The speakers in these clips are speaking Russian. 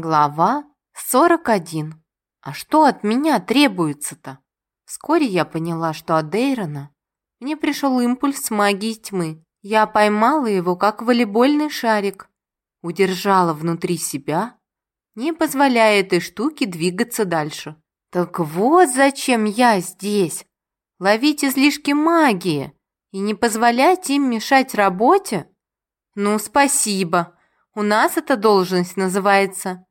Глава 41. А что от меня требуется-то? Вскоре я поняла, что от Дейрона мне пришел импульс магии тьмы. Я поймала его, как волейбольный шарик, удержала внутри себя, не позволяя этой штуке двигаться дальше. Так вот зачем я здесь. Ловить излишки магии и не позволять им мешать работе? Ну, спасибо. У нас эта должность называется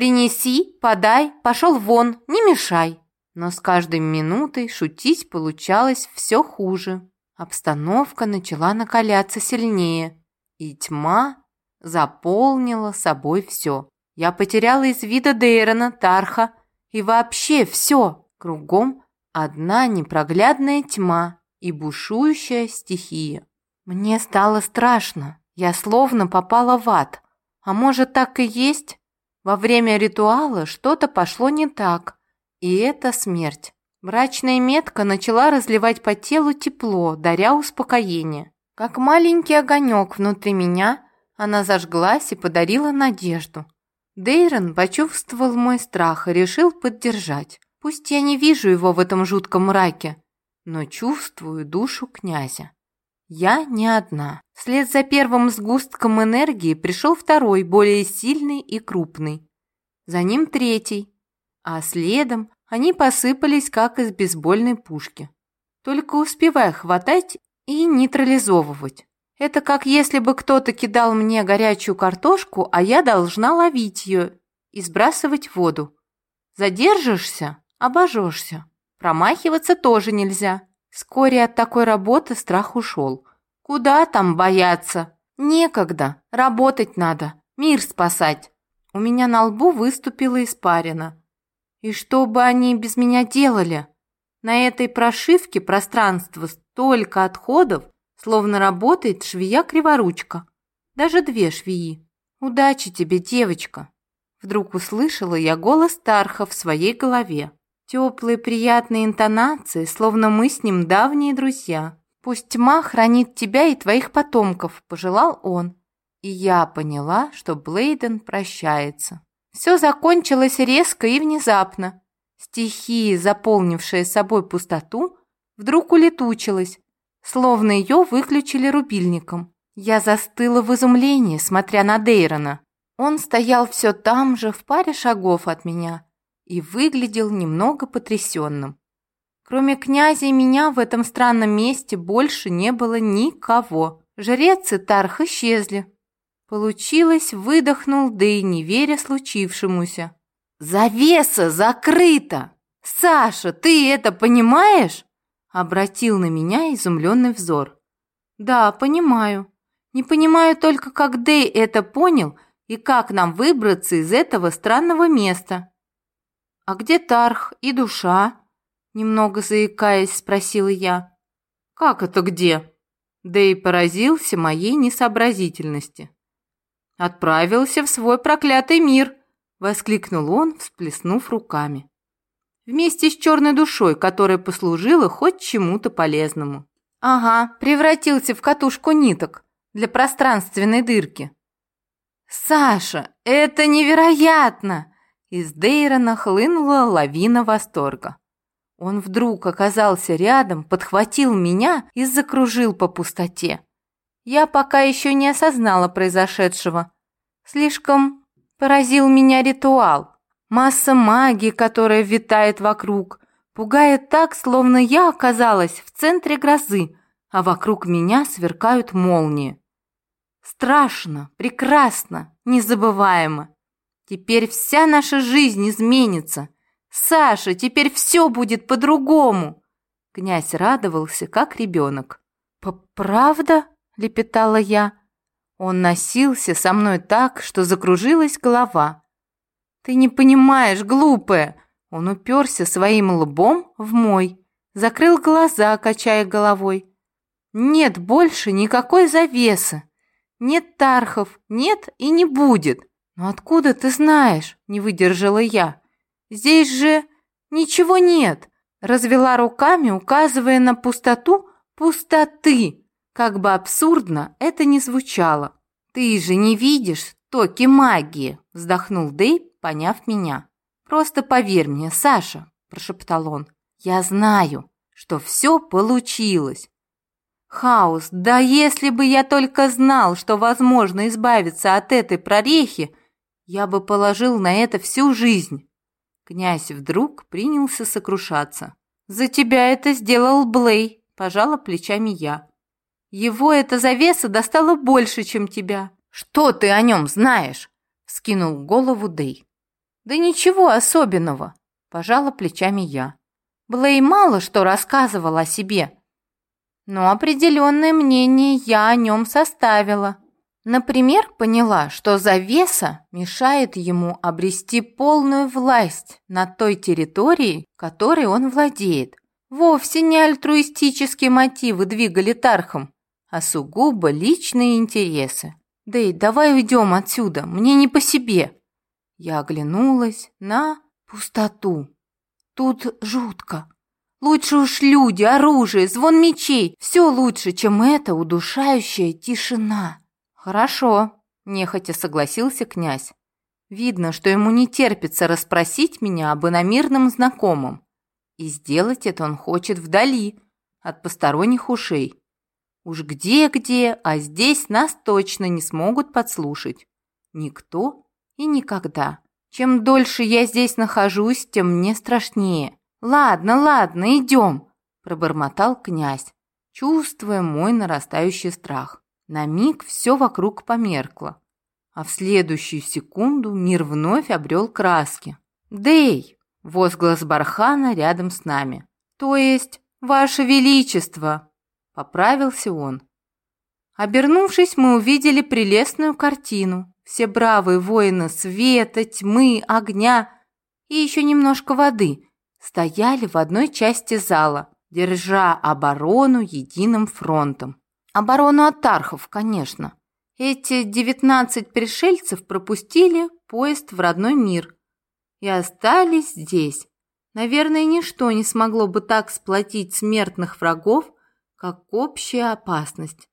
«Принеси, подай, пошел вон, не мешай». Но с каждой минутой шутить получалось все хуже. Обстановка начала накаляться сильнее, и тьма заполнила собой все. Я потеряла из вида Дейрона, Тарха и вообще все. Кругом одна непроглядная тьма и бушующая стихия. Мне стало страшно. Я словно попала в ад. А может, так и есть? Во время ритуала что-то пошло не так, и это смерть. Брачная метка начала разливать по телу тепло, даря успокоение. Как маленький огонек внутри меня, она зажглась и подарила надежду. Дейрон почувствовал мой страх и решил поддержать. Пусть я не вижу его в этом жутком мраке, но чувствую душу князя. Я не одна. Вслед за первым сгустком энергии пришел второй, более сильный и крупный. За ним третий. А следом они посыпались, как из бейсбольной пушки. Только успевая хватать и нейтрализовывать. Это как если бы кто-то кидал мне горячую картошку, а я должна ловить ее и сбрасывать воду. Задержишься – обожжешься. Промахиваться тоже нельзя. Вскоре от такой работы страх ушел. Куда там бояться? Некогда, работать надо, мир спасать. У меня на лбу выступила испарина. И что бы они без меня делали? На этой прошивке пространства столько отходов, словно работает швея-криворучка. Даже две швеи. Удачи тебе, девочка. Вдруг услышала я голос Тарха в своей голове. Теплые приятные интонации, словно мы с ним давние друзья. «Пусть тьма хранит тебя и твоих потомков», – пожелал он. И я поняла, что Блейден прощается. Все закончилось резко и внезапно. Стихия, заполнившая собой пустоту, вдруг улетучилась, словно ее выключили рубильником. Я застыла в изумлении, смотря на Дейрона. Он стоял все там же, в паре шагов от меня – и выглядел немного потрясенным. Кроме князя и меня в этом странном месте больше не было никого. Жрец и Тарх исчезли. Получилось, выдохнул, да и не веря случившемуся. «Завеса закрыта! Саша, ты это понимаешь?» Обратил на меня изумленный взор. «Да, понимаю. Не понимаю только, как Дэй это понял и как нам выбраться из этого странного места». «А где Тарх и душа?» Немного заикаясь, спросила я. «Как это где?» Да и поразился моей несообразительности. «Отправился в свой проклятый мир!» Воскликнул он, всплеснув руками. Вместе с черной душой, которая послужила хоть чему-то полезному. «Ага, превратился в катушку ниток для пространственной дырки». «Саша, это невероятно!» Из Дейрона хлынула лавина восторга. Он вдруг оказался рядом, подхватил меня и закружил по пустоте. Я пока еще не осознала произошедшего. Слишком поразил меня ритуал. Масса магии, которая витает вокруг, пугает так, словно я оказалась в центре грозы, а вокруг меня сверкают молнии. Страшно, прекрасно, незабываемо. Теперь вся наша жизнь изменится. Саша, теперь все будет по-другому. Князь радовался, как ребенок. «Правда?» — лепетала я. Он носился со мной так, что закружилась голова. «Ты не понимаешь, глупая!» Он уперся своим лбом в мой, закрыл глаза, качая головой. «Нет больше никакой завесы. Нет тархов, нет и не будет. «Но откуда ты знаешь?» – не выдержала я. «Здесь же ничего нет!» – развела руками, указывая на пустоту пустоты. Как бы абсурдно это ни звучало. «Ты же не видишь, токи магии», – вздохнул Дэй, поняв меня. «Просто поверь мне, Саша», – прошептал он. «Я знаю, что все получилось. Хаос, да если бы я только знал, что возможно избавиться от этой прорехи, я бы положил на это всю жизнь. Князь вдруг принялся сокрушаться. «За тебя это сделал Блей», – пожала плечами я. «Его эта завеса достала больше, чем тебя». «Что ты о нем знаешь?» – скинул голову Дэй. «Да ничего особенного», – пожала плечами я. Блей мало что рассказывал о себе, но определенное мнение я о нем составила. Например, поняла, что завеса мешает ему обрести полную власть над той территорией, которой он владеет. Вовсе не альтруистические мотивы двигали Тархом, а сугубо личные интересы. «Дэй, давай уйдем отсюда, мне не по себе». Я оглянулась на пустоту. Тут жутко. Лучше уж люди, оружие, звон мечей. Все лучше, чем эта удушающая тишина. «Хорошо», – нехотя согласился князь. «Видно, что ему не терпится расспросить меня об иномирном знакомом. И сделать это он хочет вдали, от посторонних ушей. Уж где-где, а здесь нас точно не смогут подслушать. Никто и никогда. Чем дольше я здесь нахожусь, тем мне страшнее. Ладно, ладно, идем», – пробормотал князь, чувствуя мой нарастающий страх. На миг все вокруг померкло, а в следующую секунду мир вновь обрел краски. «Дэй!» – возглас Бархана рядом с нами. «То есть, Ваше Величество!» – поправился он. Обернувшись, мы увидели прелестную картину. Все бравые воины света, тьмы, огня и еще немножко воды стояли в одной части зала, держа оборону единым фронтом. Оборону от Тархов, конечно. Эти девятнадцать пришельцев пропустили поезд в родной мир и остались здесь. Наверное, ничто не смогло бы так сплотить смертных врагов, как общая опасность.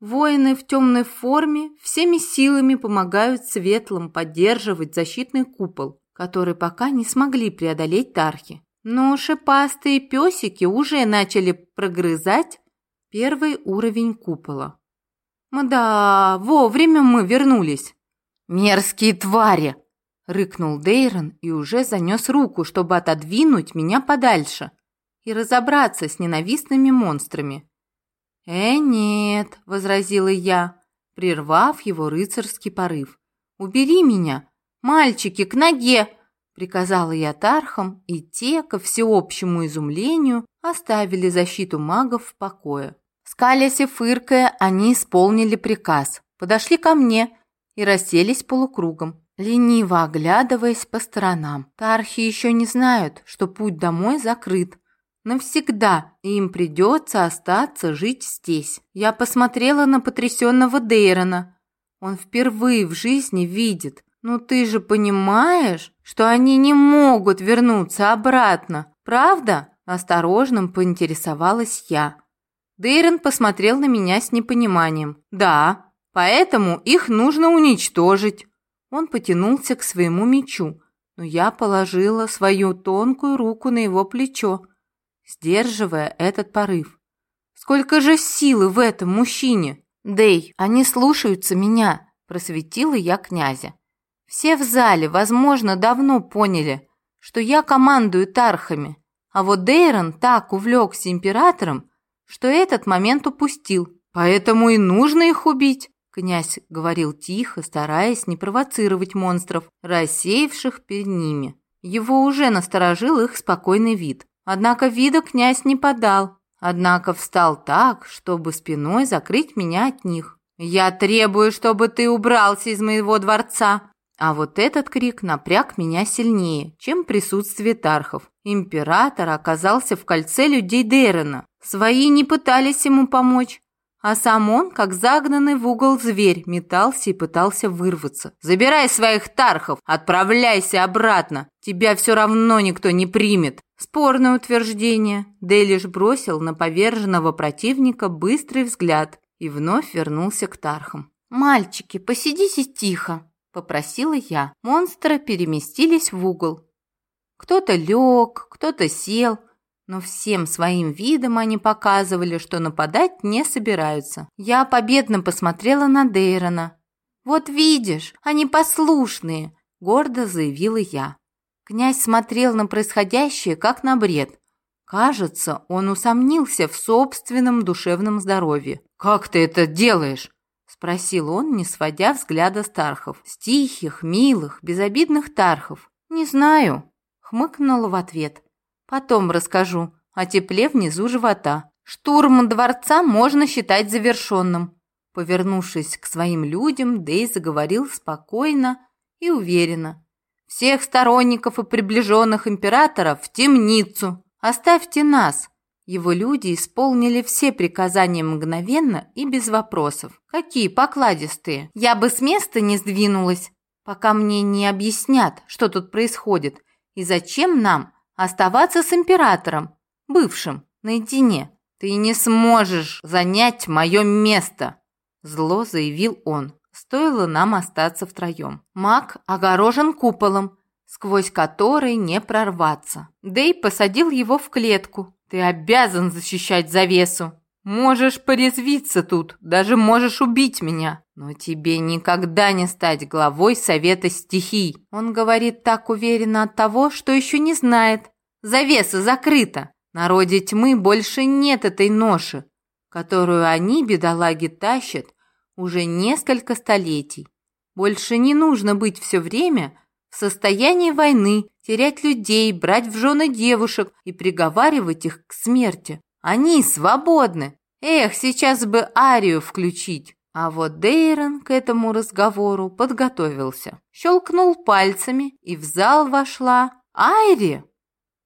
Воины в темной форме всеми силами помогают светлым поддерживать защитный купол, который пока не смогли преодолеть тархи. Но шипастые песики уже начали прогрызать Первый уровень купола. «Да, вовремя мы вернулись!» «Мерзкие твари!» — рыкнул Дейрон и уже занес руку, чтобы отодвинуть меня подальше и разобраться с ненавистными монстрами. «Э, нет!» — возразила я, прервав его рыцарский порыв. «Убери меня! Мальчики, к ноге!» — приказала я Тархам, и те, ко всеобщему изумлению, оставили защиту магов в покое. Скалясь и фыркая, они исполнили приказ, подошли ко мне и расселись полукругом, лениво оглядываясь по сторонам. Тархи еще не знают, что путь домой закрыт. Навсегда им придется остаться жить здесь. Я посмотрела на потрясенного Дейрона. Он впервые в жизни видит. Ну ты же понимаешь, что они не могут вернуться обратно, правда? Осторожным поинтересовалась я. Дейрон посмотрел на меня с непониманием. «Да, поэтому их нужно уничтожить». Он потянулся к своему мечу, но я положила свою тонкую руку на его плечо, сдерживая этот порыв. «Сколько же силы в этом мужчине!» «Дэй, они слушаются меня», – просветила я князя. «Все в зале, возможно, давно поняли, что я командую тархами, а вот Дейрон так увлекся императором, что этот момент упустил. Поэтому и нужно их убить. Князь говорил тихо, стараясь не провоцировать монстров, рассеявших перед ними. Его уже насторожил их спокойный вид. Однако вида князь не подал. Однако встал так, чтобы спиной закрыть меня от них. «Я требую, чтобы ты убрался из моего дворца!» А вот этот крик напряг меня сильнее, чем присутствие тархов. Император оказался в кольце людей Дейрена. Свои не пытались ему помочь, а сам он, как загнанный в угол зверь, метался и пытался вырваться. «Забирай своих тархов, отправляйся обратно, тебя все равно никто не примет». Спорное утверждение. Дэй лишь бросил на поверженного противника быстрый взгляд и вновь вернулся к тархам. «Мальчики, посидите тихо», – попросила я. Монстры переместились в угол. Кто-то лег, кто-то сел, но всем своим видом они показывали, что нападать не собираются. Я победно посмотрела на Дейрона. «Вот видишь, они послушные», – гордо заявила я. Князь смотрел на происходящее, как на бред. Кажется, он усомнился в собственном душевном здоровье. «Как ты это делаешь?» – спросил он, не сводя взгляда с тархов. С тихих, милых, безобидных тархов. «Не знаю», – хмыкнула в ответ. «Потом расскажу о тепле внизу живота. Штурм дворца можно считать завершенным». Повернувшись к своим людям, Дэй заговорил спокойно и уверенно. Всех сторонников и приближенных императора в темницу. Оставьте нас. Его люди исполнили все приказания мгновенно и без вопросов. Какие покладистые. Я бы с места не сдвинулась, пока мне не объяснят, что тут происходит и зачем нам оставаться с императором, бывшим, наедине. Ты не сможешь занять мое место, зло заявил он. Стоило нам остаться втроем. Маг огорожен куполом, сквозь который не прорваться. Дэй посадил его в клетку. Ты обязан защищать завесу. Можешь порезвиться тут, даже можешь убить меня. Но тебе никогда не стать главой Совета Стихий. Он говорит так уверенно от того, что еще не знает. Завеса закрыта. Народе тьмы больше нет этой ноши, которую они, бедолаги, тащат уже несколько столетий. Больше не нужно быть все время в состоянии войны, терять людей, брать в жены девушек и приговаривать их к смерти. Они свободны. Эх, сейчас бы Арию включить. А вот Дейрон к этому разговору подготовился. Щелкнул пальцами, и в зал вошла Айри.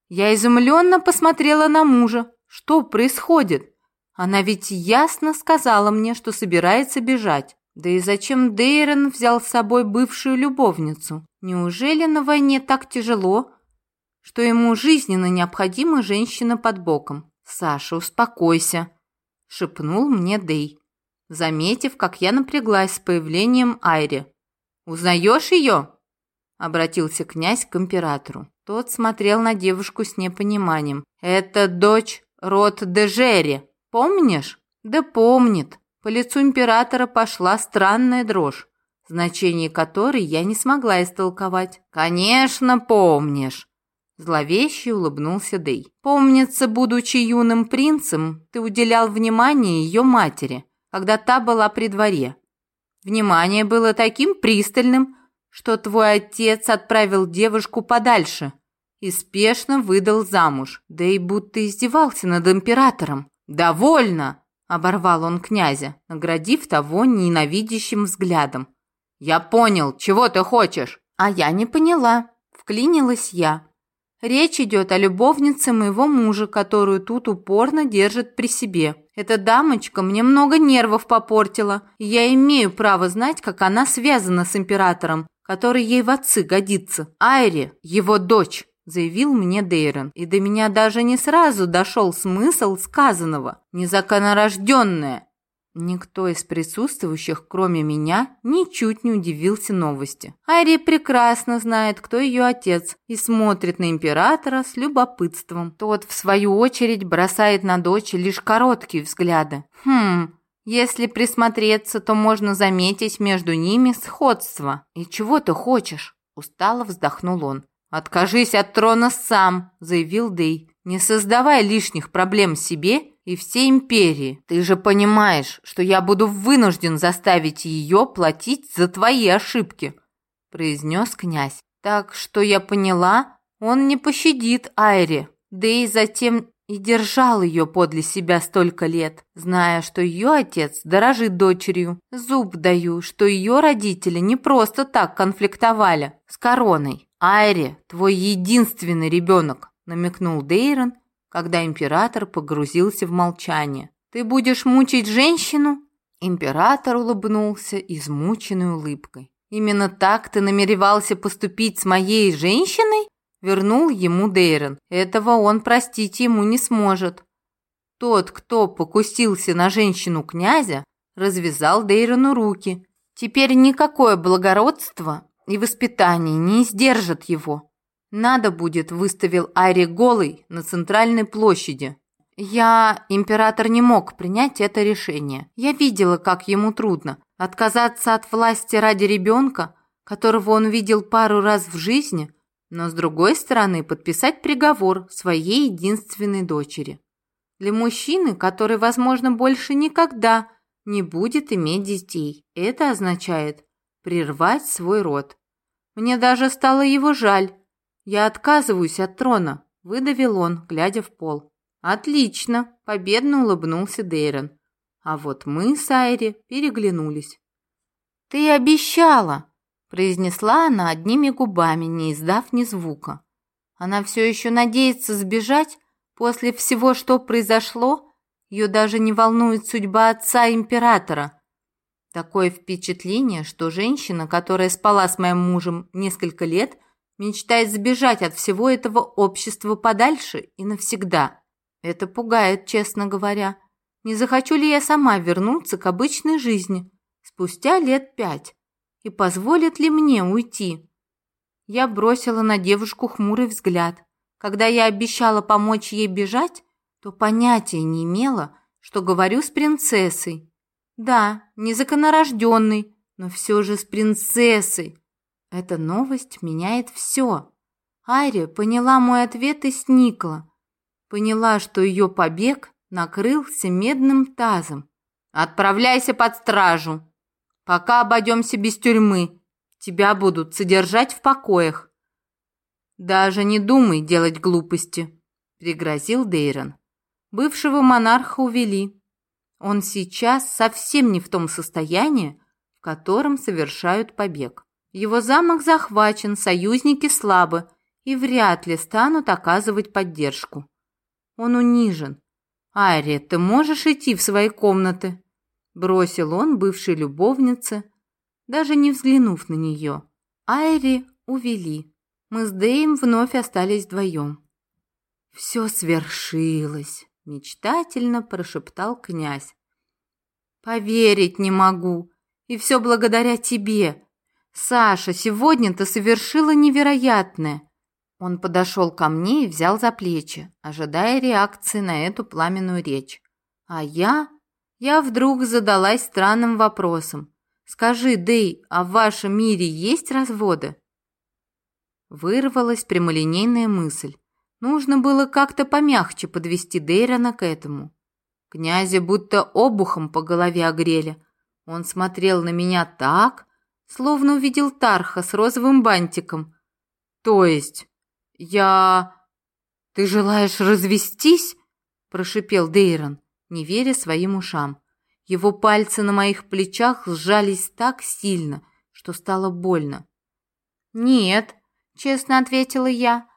Я изумленно посмотрела на мужа. Что происходит? Она ведь ясно сказала мне, что собирается бежать. Да и зачем Дейрон взял с собой бывшую любовницу? Неужели на войне так тяжело, что ему жизненно необходима женщина под боком? «Саша, успокойся», — шепнул мне Дей, заметив, как я напряглась с появлением Айри. «Узнаешь ее?» — обратился князь к императору. Тот смотрел на девушку с непониманием. «Это дочь Рот Дежери», Помнишь? Да помнит. По лицу императора пошла странная дрожь, значение которой я не смогла истолковать. Конечно, помнишь. Зловеще улыбнулся Дей. Помнится, будучи юным принцем, ты уделял внимание ее матери, когда та была при дворе. Внимание было таким пристальным, что твой отец отправил девушку подальше и спешно выдал замуж, и будто издевался над императором. «Довольно!» – оборвал он князя, наградив того ненавидящим взглядом. «Я понял, чего ты хочешь?» «А я не поняла», – вклинилась я. «Речь идет о любовнице моего мужа, которую тут упорно держит при себе. Эта дамочка мне много нервов попортила, и я имею право знать, как она связана с императором, который ей в отцы годится. Айри, его дочь» заявил мне Дейрон, и до меня даже не сразу дошел смысл сказанного. Незаконорожденная. Никто из присутствующих, кроме меня, ничуть не удивился новости. Айри прекрасно знает, кто ее отец, и смотрит на императора с любопытством. Тот, в свою очередь, бросает на дочь лишь короткие взгляды. Хм, если присмотреться, то можно заметить между ними сходство. «И чего ты хочешь?» – устало вздохнул он. «Откажись от трона сам», — заявил Дэй. «Не создавай лишних проблем себе и всей империи. Ты же понимаешь, что я буду вынужден заставить ее платить за твои ошибки», — произнес князь. «Так что я поняла, он не пощадит Айри. Дэй затем и держал ее подле себя столько лет, зная, что ее отец дорожит дочерью. Зуб даю, что ее родители не просто так конфликтовали с короной. «Айри, твой единственный ребенок», – намекнул Дейрон, когда император погрузился в молчание. «Ты будешь мучить женщину?» Император улыбнулся измученной улыбкой. «Именно так ты намеревался поступить с моей женщиной?» Вернул ему Дейрон. Этого он простить ему не сможет. Тот, кто покусился на женщину князя, развязал Дейрону руки Теперь никакое благородство и воспитание не сдержат его. Надо будет, выставил Айри голый на центральной площади. Я, император, не мог принять это решение. Я видела, как ему трудно. Отказаться от власти ради ребенка, которого он видел пару раз в жизни, но, с другой стороны, подписать приговор своей единственной дочери. Для мужчины, который, возможно, больше никогда не будет иметь детей. Это означает прервать свой род. Мне даже стало его жаль. Я отказываюсь от трона, выдавил он, глядя в пол. Отлично, победно улыбнулся Дейрон. А вот мы с Айри переглянулись. Ты обещала, произнесла она одними губами, не издав ни звука. Она все еще надеется сбежать после всего, что произошло, ее даже не волнует судьба отца императора. Такое впечатление, что женщина, которая спала с моим мужем несколько лет, мечтает сбежать от всего этого общества подальше и навсегда. Это пугает, честно говоря. Не захочу ли я сама вернуться к обычной жизни спустя лет пять? И позволит ли мне уйти? Я бросила на девушку хмурый взгляд. Когда я обещала помочь ей бежать, то понятия не имела, что говорю с принцессой. Да, незаконнорожденной, но все же с принцессой. Эта новость меняет все. Айри поняла мой ответ и сникла. Поняла, что ее побег накрылся медным тазом. «Отправляйся под стражу. Пока обойдемся без тюрьмы. Тебя будут содержать в покоях». «Даже не думай делать глупости», — пригрозил Дейрон. Бывшего монарха увели. Он сейчас совсем не в том состоянии, в котором совершают побег. Его замок захвачен, союзники слабы и вряд ли станут оказывать поддержку. Он унижен. «Айри, ты можешь идти в свои комнаты?» Бросил он бывшей любовнице, даже не взглянув на нее. Айри увели. Мы с Дэем вновь остались вдвоем. Все свершилось мечтательно прошептал князь. Поверить не могу, и все благодаря тебе. Саша, сегодня ты совершила невероятное. Он подошел ко мне и взял за плечи, ожидая реакции на эту пламенную речь. А я, я вдруг задалась странным вопросом. Скажи, Дэй, а в вашем мире есть разводы? Вырвалась прямолинейная мысль. Нужно было как-то помягче подвести Дейрона к этому. Князя будто обухом по голове огрели. Он смотрел на меня так, словно увидел Тарха с розовым бантиком. То есть, я... Ты желаешь развестись? Прошипел Дейрон, не веря своим ушам. Его пальцы на моих плечах сжались так сильно, что стало больно. «Нет», — честно ответила я,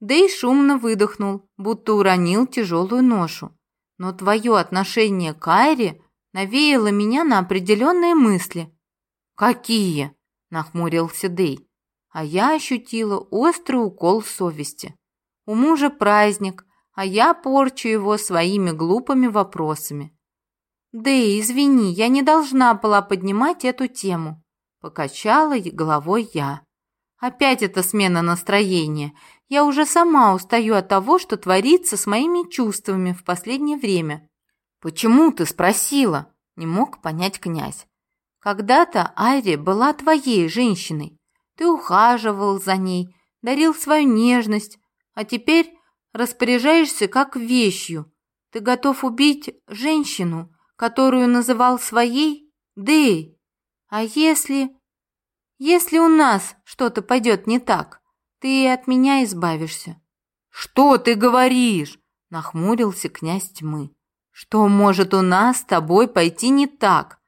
да и шумно выдохнул, будто уронил тяжелую ношу. Но твое отношение к Айре навеяло меня на определенные мысли. «Какие?» – нахмурился Дэй. А я ощутила острый укол совести. У мужа праздник, а я порчу его своими глупыми вопросами. «Дэй, извини, я не должна была поднимать эту тему», – покачала головой я. Опять эта смена настроения. Я уже сама устаю от того, что творится с моими чувствами в последнее время. «Почему ты спросила?» – не мог понять князь. «Когда-то Айри была твоей женщиной. Ты ухаживал за ней, дарил свою нежность, а теперь распоряжаешься как вещью. Ты готов убить женщину, которую называл своей? Дэй, а если... Если у нас что-то пойдет не так, ты от меня избавишься». «Что ты говоришь?» – нахмурился князь тьмы. «Что может у нас с тобой пойти не так?»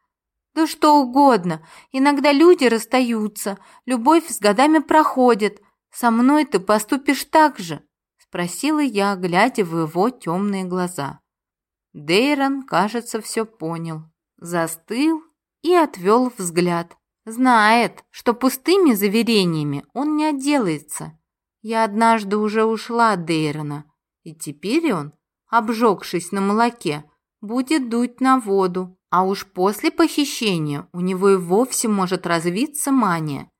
«Да что угодно. Иногда люди расстаются, любовь с годами проходит. Со мной ты поступишь так же?» – спросила я, глядя в его темные глаза. Дейрон, кажется, все понял. Застыл и отвел взгляд. Знает, что пустыми заверениями он не отделается. Я однажды уже ушла от Дейрона, и теперь он, обжегшись на молоке, будет дуть на воду, а уж после похищения у него и вовсе может развиться мания.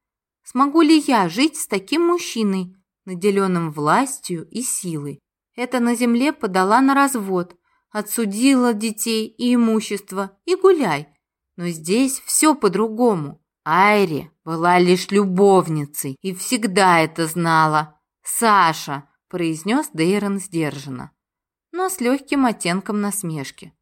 Смогу ли я жить с таким мужчиной, наделенным властью и силой? Это на земле подала на развод, отсудила детей и имущество и гуляй. Но здесь все по-другому. Айри была лишь любовницей и всегда это знала. «Саша!» – произнес Дейрон сдержанно, но с легким оттенком насмешки.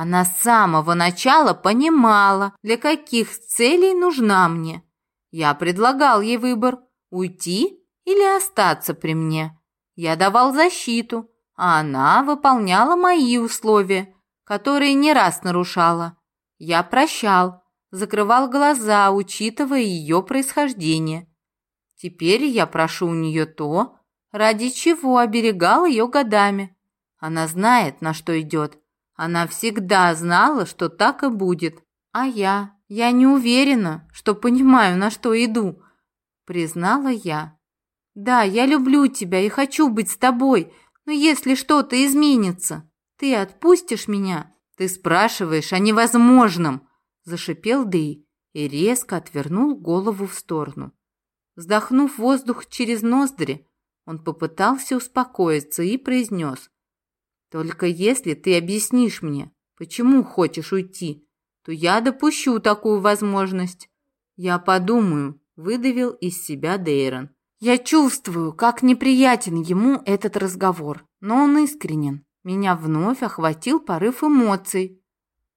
Она с самого начала понимала, для каких целей нужна мне. Я предлагал ей выбор – уйти или остаться при мне. Я давал защиту, а она выполняла мои условия, которые не раз нарушала. Я прощал, закрывал глаза, учитывая ее происхождение. Теперь я прошу у нее то, ради чего оберегал ее годами. Она знает, на что идет, она всегда знала, что так и будет. А я? Я не уверена, что понимаю, на что иду, признала я. Да, я люблю тебя и хочу быть с тобой, но если что-то изменится, ты отпустишь меня? Ты спрашиваешь о невозможном, зашипел Дэй и резко отвернул голову в сторону. Вздохнув воздух через ноздри, он попытался успокоиться и произнес. Только если ты объяснишь мне, почему хочешь уйти, то я допущу такую возможность. Я подумаю, выдавил из себя Дейрон. Я чувствую, как неприятен ему этот разговор, но он искренен. Меня вновь охватил порыв эмоций.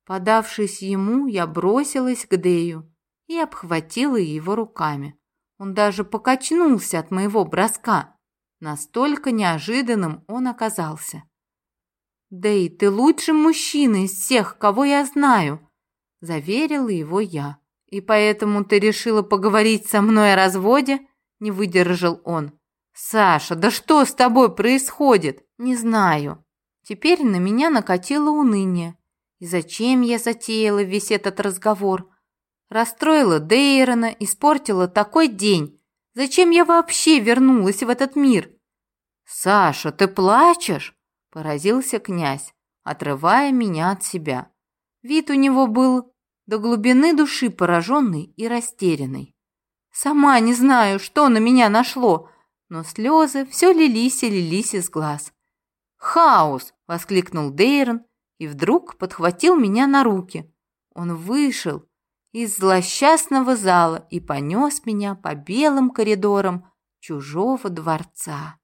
Подавшись ему, я бросилась к Дею и обхватила его руками. Он даже покачнулся от моего броска. Настолько неожиданным он оказался. «Дэй, ты лучший мужчина из всех, кого я знаю», – заверила его я. «И поэтому ты решила поговорить со мной о разводе?» – не выдержал он. «Саша, да что с тобой происходит?» «Не знаю». Теперь на меня накатило уныние. И зачем я затеяла весь этот разговор? Расстроила Дейрона, испортила такой день. Зачем я вообще вернулась в этот мир? «Саша, ты плачешь?» Поразился князь, отрывая меня от себя. Вид у него был до глубины души пораженный и растерянный. Сама не знаю, что на меня нашло, но слезы все лились и лились из глаз. «Хаос!» — воскликнул Дейрон и вдруг подхватил меня на руки. Он вышел из злосчастного зала и понес меня по белым коридорам чужого дворца.